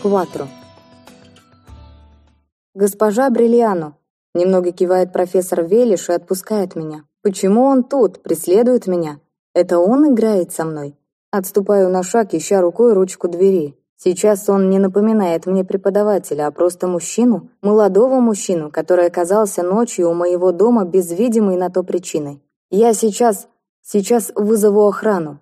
Кватро. «Госпожа Бриллиано!» Немного кивает профессор Велиш и отпускает меня. «Почему он тут? Преследует меня? Это он играет со мной?» Отступаю на шаг, ища рукой ручку двери. Сейчас он не напоминает мне преподавателя, а просто мужчину, молодого мужчину, который оказался ночью у моего дома без видимой на то причины. Я сейчас... сейчас вызову охрану.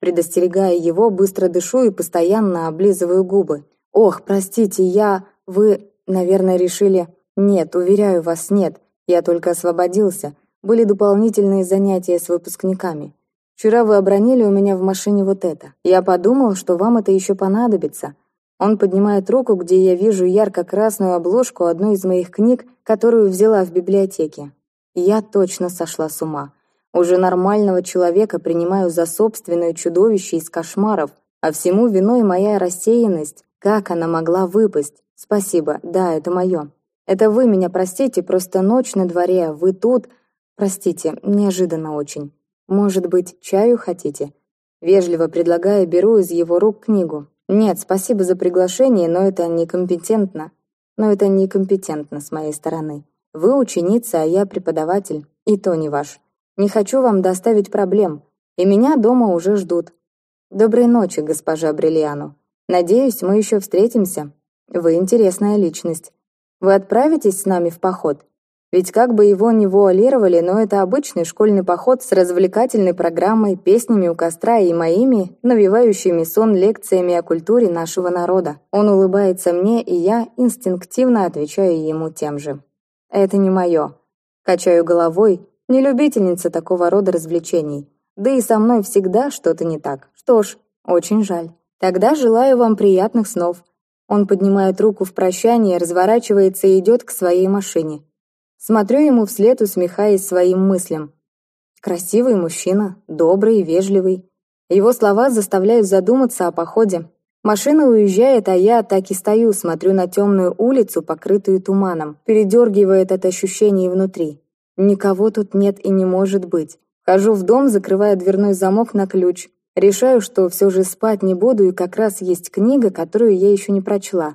Предостерегая его, быстро дышу и постоянно облизываю губы. «Ох, простите, я... вы, наверное, решили...» «Нет, уверяю вас, нет. Я только освободился. Были дополнительные занятия с выпускниками. Вчера вы обронили у меня в машине вот это. Я подумал, что вам это еще понадобится». Он поднимает руку, где я вижу ярко-красную обложку одной из моих книг, которую взяла в библиотеке. Я точно сошла с ума. Уже нормального человека принимаю за собственное чудовище из кошмаров, а всему виной моя рассеянность. Как она могла выпасть? Спасибо, да, это мое. Это вы меня простите, просто ночь на дворе, а вы тут. Простите, неожиданно очень. Может быть, чаю хотите? Вежливо предлагая, беру из его рук книгу. Нет, спасибо за приглашение, но это некомпетентно. Но это некомпетентно с моей стороны. Вы ученица, а я преподаватель, и то не ваш. Не хочу вам доставить проблем, и меня дома уже ждут. Доброй ночи, госпожа Бриллиану. Надеюсь, мы еще встретимся. Вы интересная личность. Вы отправитесь с нами в поход? Ведь как бы его ни вуалировали, но это обычный школьный поход с развлекательной программой, песнями у костра и моими, навевающими сон лекциями о культуре нашего народа. Он улыбается мне, и я инстинктивно отвечаю ему тем же. Это не мое. Качаю головой, не любительница такого рода развлечений. Да и со мной всегда что-то не так. Что ж, очень жаль. Тогда желаю вам приятных снов. Он поднимает руку в прощание, разворачивается и идет к своей машине. Смотрю ему вслед, усмехаясь своим мыслям. Красивый мужчина, добрый вежливый. Его слова заставляют задуматься о походе. Машина уезжает, а я так и стою, смотрю на темную улицу, покрытую туманом. Передергивает это ощущение внутри. Никого тут нет и не может быть. Хожу в дом, закрывая дверной замок на ключ. Решаю, что все же спать не буду, и как раз есть книга, которую я еще не прочла.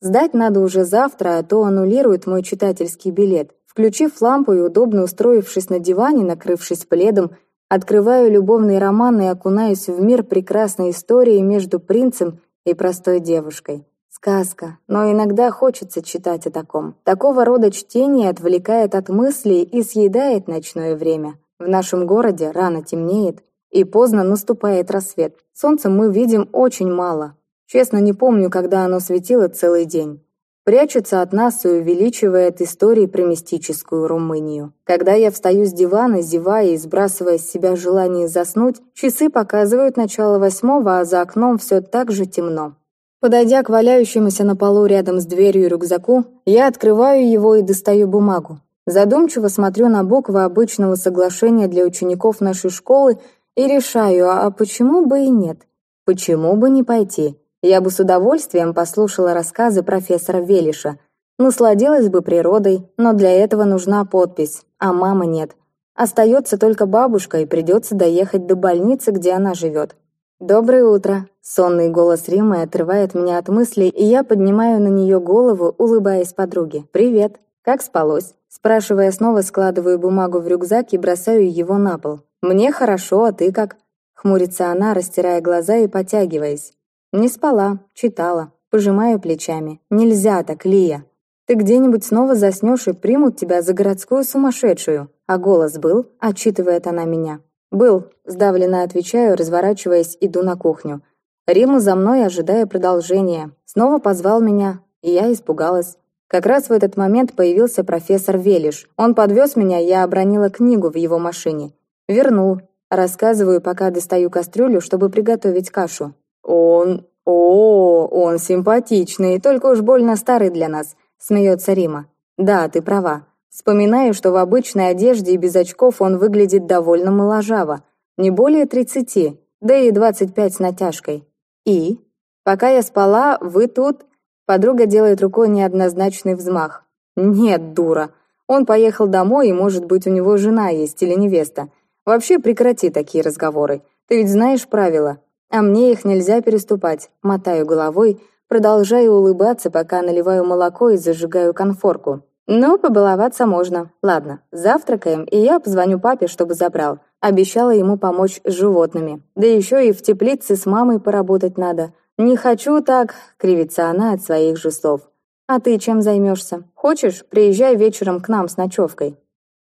Сдать надо уже завтра, а то аннулирует мой читательский билет. Включив лампу и удобно устроившись на диване, накрывшись пледом, открываю любовный роман и окунаюсь в мир прекрасной истории между принцем и простой девушкой. Сказка, но иногда хочется читать о таком. Такого рода чтение отвлекает от мыслей и съедает ночное время. В нашем городе рано темнеет, и поздно наступает рассвет. Солнца мы видим очень мало. Честно, не помню, когда оно светило целый день. Прячется от нас и увеличивает истории про мистическую Румынию. Когда я встаю с дивана, зевая и сбрасывая с себя желание заснуть, часы показывают начало восьмого, а за окном все так же темно. Подойдя к валяющемуся на полу рядом с дверью рюкзаку, я открываю его и достаю бумагу. Задумчиво смотрю на буквы обычного соглашения для учеников нашей школы и решаю, а почему бы и нет? Почему бы не пойти? Я бы с удовольствием послушала рассказы профессора Велиша. Насладилась бы природой, но для этого нужна подпись, а мамы нет. Остается только бабушка, и придется доехать до больницы, где она живет. «Доброе утро!» Сонный голос Римы отрывает меня от мыслей, и я поднимаю на нее голову, улыбаясь подруге. «Привет! Как спалось?» Спрашивая снова, складываю бумагу в рюкзак и бросаю его на пол. «Мне хорошо, а ты как?» Хмурится она, растирая глаза и потягиваясь. «Не спала, читала. Пожимаю плечами. Нельзя так, Лия. Ты где-нибудь снова заснешь и примут тебя за городскую сумасшедшую. А голос был?» Отчитывает она меня. «Был», — сдавленно отвечаю, разворачиваясь, иду на кухню. Рима за мной, ожидая продолжения. Снова позвал меня, и я испугалась. Как раз в этот момент появился профессор Велиш. Он подвез меня, я обронила книгу в его машине. Вернул. Рассказываю, пока достаю кастрюлю, чтобы приготовить кашу. Он... О, он симпатичный, только уж больно старый для нас, смеется Рима. Да, ты права. Вспоминаю, что в обычной одежде и без очков он выглядит довольно моложаво. Не более тридцати, да и двадцать пять с натяжкой. И? Пока я спала, вы тут... Подруга делает рукой неоднозначный взмах. Нет, дура. Он поехал домой, и, может быть, у него жена есть или невеста. Вообще прекрати такие разговоры. Ты ведь знаешь правила. А мне их нельзя переступать. Мотаю головой, Продолжаю улыбаться, пока наливаю молоко и зажигаю конфорку. Ну, побаловаться можно. Ладно, завтракаем, и я позвоню папе, чтобы забрал. Обещала ему помочь с животными. Да еще и в теплице с мамой поработать надо. Не хочу так, кривится она от своих же слов. А ты чем займешься? Хочешь, приезжай вечером к нам с ночевкой.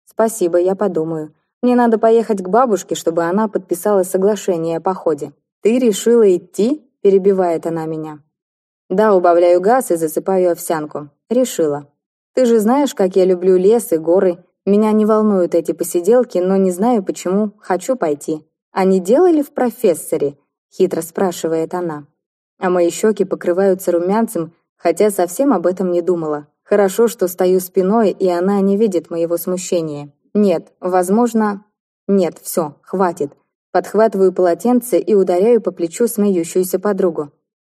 Спасибо, я подумаю. Мне надо поехать к бабушке, чтобы она подписала соглашение о походе. Ты решила идти? Перебивает она меня. Да, убавляю газ и засыпаю овсянку. Решила. Ты же знаешь, как я люблю лес и горы. Меня не волнуют эти посиделки, но не знаю почему. Хочу пойти. А не делали в профессоре? Хитро спрашивает она. А мои щеки покрываются румянцем, хотя совсем об этом не думала. Хорошо, что стою спиной, и она не видит моего смущения. Нет, возможно... Нет, все, хватит. Подхватываю полотенце и ударяю по плечу смеющуюся подругу.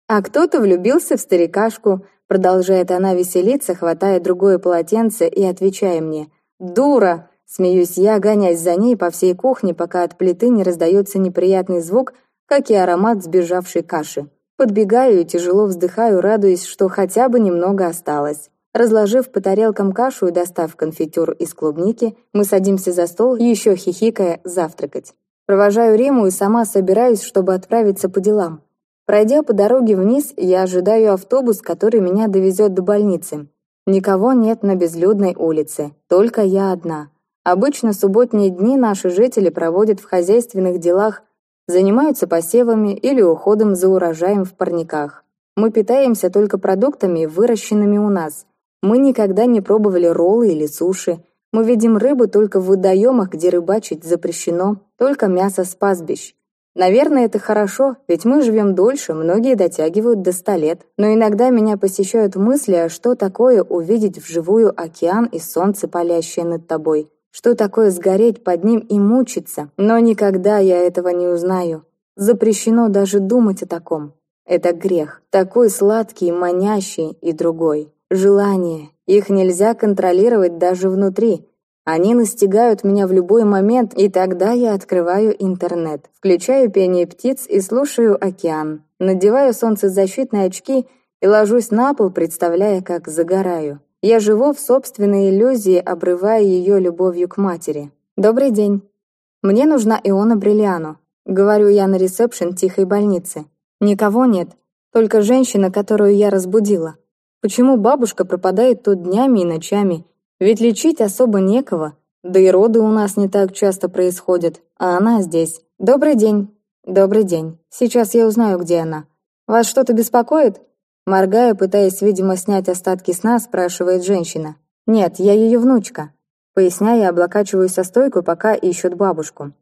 А кто-то влюбился в старикашку, Продолжает она веселиться, хватая другое полотенце и отвечая мне. «Дура!» Смеюсь я, гонясь за ней по всей кухне, пока от плиты не раздается неприятный звук, как и аромат сбежавшей каши. Подбегаю и тяжело вздыхаю, радуясь, что хотя бы немного осталось. Разложив по тарелкам кашу и достав конфитюр из клубники, мы садимся за стол, еще хихикая, завтракать. Провожаю Риму и сама собираюсь, чтобы отправиться по делам. Пройдя по дороге вниз, я ожидаю автобус, который меня довезет до больницы. Никого нет на безлюдной улице, только я одна. Обычно субботние дни наши жители проводят в хозяйственных делах, занимаются посевами или уходом за урожаем в парниках. Мы питаемся только продуктами, выращенными у нас. Мы никогда не пробовали роллы или суши. Мы видим рыбу только в водоемах, где рыбачить запрещено, только мясо с пастбищ. Наверное, это хорошо, ведь мы живем дольше, многие дотягивают до ста лет. Но иногда меня посещают мысли, а что такое увидеть вживую океан и солнце, палящее над тобой? Что такое сгореть под ним и мучиться? Но никогда я этого не узнаю. Запрещено даже думать о таком. Это грех. Такой сладкий, манящий и другой. Желание. Их нельзя контролировать даже внутри. Они настигают меня в любой момент, и тогда я открываю интернет, включаю пение птиц и слушаю океан, надеваю солнцезащитные очки и ложусь на пол, представляя, как загораю. Я живу в собственной иллюзии, обрывая ее любовью к матери. «Добрый день. Мне нужна Иона Бриллиану», — говорю я на ресепшн тихой больницы. «Никого нет, только женщина, которую я разбудила. Почему бабушка пропадает тут днями и ночами, ведь лечить особо некого, да и роды у нас не так часто происходят, а она здесь. Добрый день. Добрый день. Сейчас я узнаю, где она. Вас что-то беспокоит? Моргая, пытаясь, видимо, снять остатки сна, спрашивает женщина. Нет, я ее внучка. Поясняя, облокачиваю со стойку, пока ищут бабушку.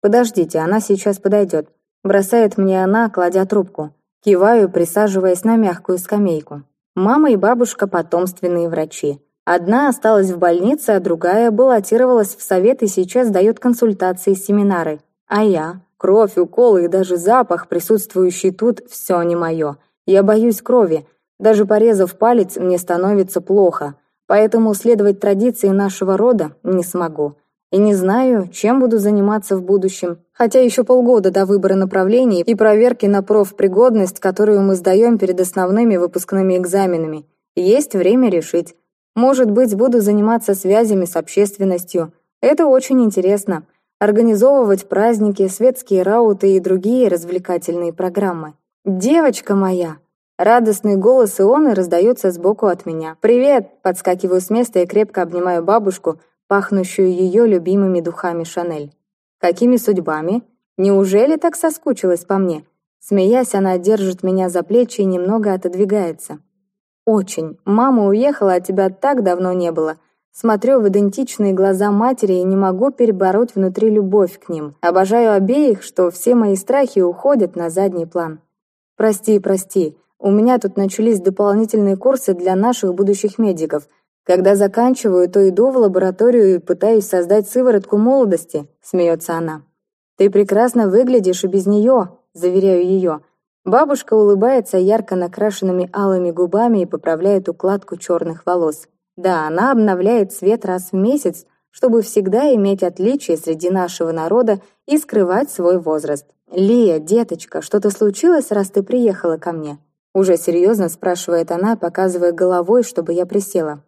Подождите, она сейчас подойдет. Бросает мне она, кладя трубку. Киваю, присаживаясь на мягкую скамейку. Мама и бабушка – потомственные врачи. Одна осталась в больнице, а другая баллотировалась в совет и сейчас дает консультации и семинары. А я? Кровь, уколы и даже запах, присутствующий тут, все не мое. Я боюсь крови. Даже порезав палец, мне становится плохо. Поэтому следовать традиции нашего рода не смогу. И не знаю, чем буду заниматься в будущем. Хотя еще полгода до выбора направлений и проверки на профпригодность, которую мы сдаем перед основными выпускными экзаменами. Есть время решить. Может быть, буду заниматься связями с общественностью. Это очень интересно. Организовывать праздники, светские рауты и другие развлекательные программы. «Девочка моя!» Радостный голос Ионы раздается сбоку от меня. «Привет!» Подскакиваю с места и крепко обнимаю бабушку, пахнущую ее любимыми духами Шанель. «Какими судьбами? Неужели так соскучилась по мне?» Смеясь, она держит меня за плечи и немного отодвигается. «Очень. Мама уехала, а тебя так давно не было. Смотрю в идентичные глаза матери и не могу перебороть внутри любовь к ним. Обожаю обеих, что все мои страхи уходят на задний план. Прости, прости. У меня тут начались дополнительные курсы для наших будущих медиков. Когда заканчиваю, то иду в лабораторию и пытаюсь создать сыворотку молодости», — смеется она. «Ты прекрасно выглядишь и без нее», — заверяю ее. Бабушка улыбается ярко накрашенными алыми губами и поправляет укладку черных волос. Да, она обновляет цвет раз в месяц, чтобы всегда иметь отличие среди нашего народа и скрывать свой возраст. «Лия, деточка, что-то случилось, раз ты приехала ко мне?» Уже серьезно спрашивает она, показывая головой, чтобы я присела.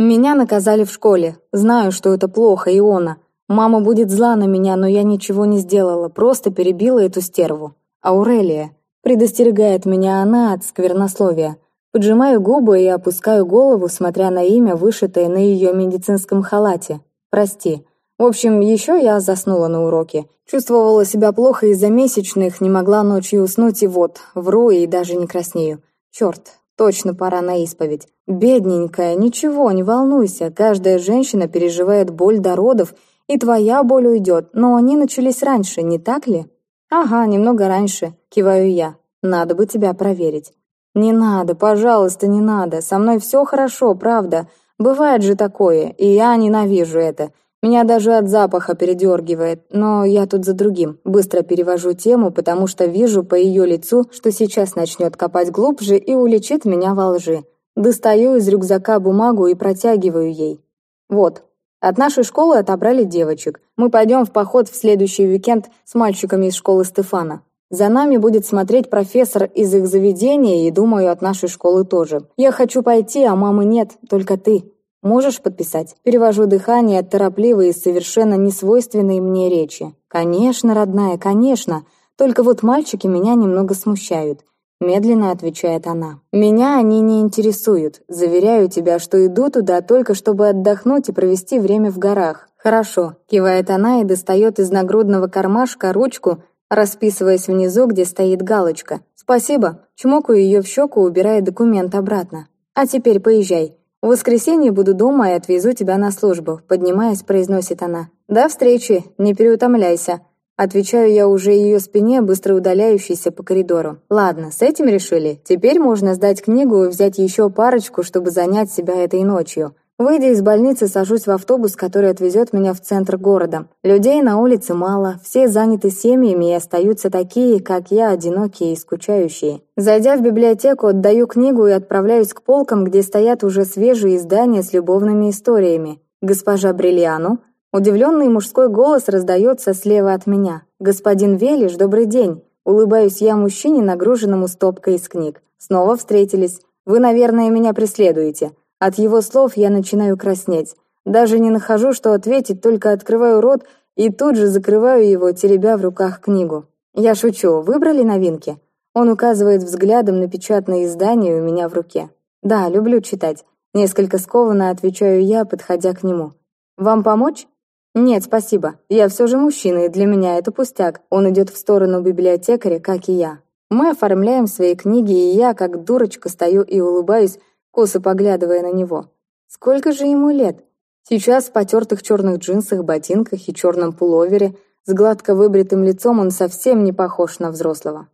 Меня наказали в школе. Знаю, что это плохо, Иона. Мама будет зла на меня, но я ничего не сделала, просто перебила эту стерву. Аурелия. Предостерегает меня она от сквернословия. Поджимаю губы и опускаю голову, смотря на имя, вышитое на ее медицинском халате. Прости. В общем, еще я заснула на уроке. Чувствовала себя плохо из-за месячных, не могла ночью уснуть, и вот, вру и даже не краснею. Черт, точно пора на исповедь. Бедненькая, ничего, не волнуйся, каждая женщина переживает боль до родов, и твоя боль уйдет, но они начались раньше, не так ли? Ага, немного раньше, киваю я. Надо бы тебя проверить. «Не надо, пожалуйста, не надо. Со мной все хорошо, правда. Бывает же такое, и я ненавижу это. Меня даже от запаха передергивает, но я тут за другим. Быстро перевожу тему, потому что вижу по ее лицу, что сейчас начнет копать глубже и уличит меня во лжи. Достаю из рюкзака бумагу и протягиваю ей. Вот, от нашей школы отобрали девочек. Мы пойдем в поход в следующий уикенд с мальчиками из школы Стефана. За нами будет смотреть профессор из их заведения и, думаю, от нашей школы тоже. Я хочу пойти, а мамы нет, только ты. Можешь подписать? Перевожу дыхание от торопливой и совершенно несвойственной мне речи. Конечно, родная, конечно. Только вот мальчики меня немного смущают. Медленно отвечает она. «Меня они не интересуют. Заверяю тебя, что иду туда только чтобы отдохнуть и провести время в горах». «Хорошо», — кивает она и достает из нагрудного кармашка ручку расписываясь внизу, где стоит галочка. «Спасибо», чмокаю ее в щеку, убирая документ обратно. «А теперь поезжай. В воскресенье буду дома и отвезу тебя на службу», поднимаясь, произносит она. «До встречи, не переутомляйся», Отвечаю я уже ее спине, быстро удаляющейся по коридору. Ладно, с этим решили. Теперь можно сдать книгу и взять еще парочку, чтобы занять себя этой ночью. Выйдя из больницы, сажусь в автобус, который отвезет меня в центр города. Людей на улице мало, все заняты семьями и остаются такие, как я, одинокие и скучающие. Зайдя в библиотеку, отдаю книгу и отправляюсь к полкам, где стоят уже свежие издания с любовными историями. «Госпожа Бриллиану?» Удивленный мужской голос раздается слева от меня. «Господин Велиш, добрый день!» Улыбаюсь я мужчине, нагруженному стопкой из книг. «Снова встретились. Вы, наверное, меня преследуете». От его слов я начинаю краснеть. Даже не нахожу, что ответить, только открываю рот и тут же закрываю его, теребя в руках книгу. Я шучу, выбрали новинки? Он указывает взглядом на печатное издание у меня в руке. Да, люблю читать. Несколько скованно отвечаю я, подходя к нему. Вам помочь? Нет, спасибо. Я все же мужчина, и для меня это пустяк. Он идет в сторону библиотекаря, как и я. Мы оформляем свои книги, и я, как дурочка, стою и улыбаюсь, косо поглядывая на него. Сколько же ему лет? Сейчас в потертых черных джинсах, ботинках и черном пуловере, с гладко выбритым лицом он совсем не похож на взрослого.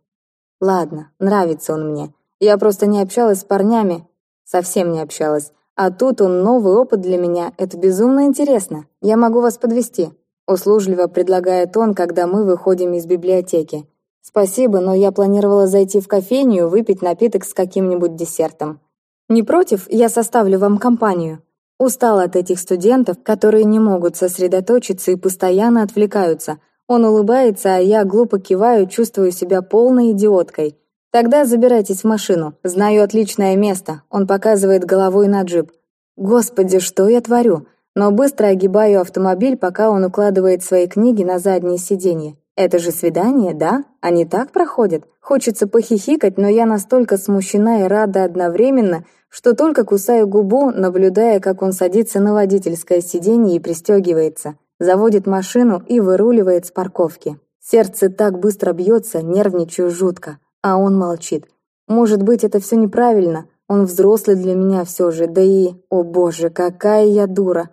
Ладно, нравится он мне. Я просто не общалась с парнями, совсем не общалась. А тут он новый опыт для меня, это безумно интересно. Я могу вас подвести. Услужливо предлагает он, когда мы выходим из библиотеки. Спасибо, но я планировала зайти в кофейню выпить напиток с каким-нибудь десертом. Не против, я составлю вам компанию. Устал от этих студентов, которые не могут сосредоточиться и постоянно отвлекаются. Он улыбается, а я глупо киваю, чувствую себя полной идиоткой. Тогда забирайтесь в машину. Знаю отличное место. Он показывает головой на джип. Господи, что я творю? Но быстро огибаю автомобиль, пока он укладывает свои книги на заднее сиденье. Это же свидание, да? Они так проходят? Хочется похихикать, но я настолько смущена и рада одновременно, что только кусаю губу, наблюдая, как он садится на водительское сиденье и пристегивается, заводит машину и выруливает с парковки. Сердце так быстро бьется, нервничаю жутко, а он молчит. Может быть, это все неправильно, он взрослый для меня все же, да и... О боже, какая я дура!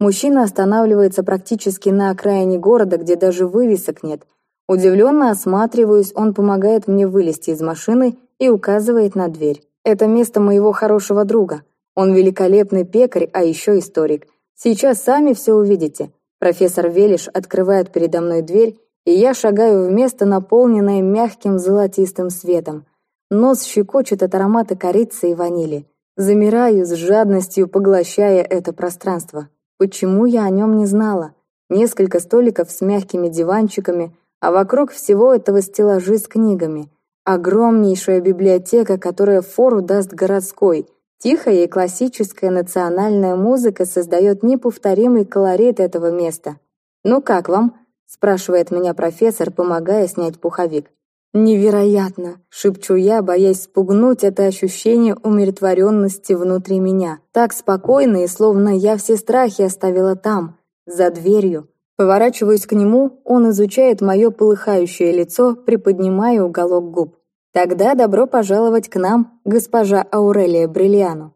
Мужчина останавливается практически на окраине города, где даже вывесок нет. Удивленно осматриваюсь, он помогает мне вылезти из машины и указывает на дверь. Это место моего хорошего друга. Он великолепный пекарь, а еще историк. Сейчас сами все увидите. Профессор Велиш открывает передо мной дверь, и я шагаю в место, наполненное мягким золотистым светом. Нос щекочет от аромата корицы и ванили. Замираю с жадностью, поглощая это пространство. Почему я о нем не знала? Несколько столиков с мягкими диванчиками, а вокруг всего этого стеллажи с книгами. Огромнейшая библиотека, которая фору даст городской. Тихая и классическая национальная музыка создает неповторимый колорит этого места. «Ну как вам?» – спрашивает меня профессор, помогая снять пуховик. «Невероятно!» — шепчу я, боясь спугнуть это ощущение умиротворенности внутри меня. Так спокойно и словно я все страхи оставила там, за дверью. Поворачиваюсь к нему, он изучает мое полыхающее лицо, приподнимая уголок губ. «Тогда добро пожаловать к нам, госпожа Аурелия Бриллиану».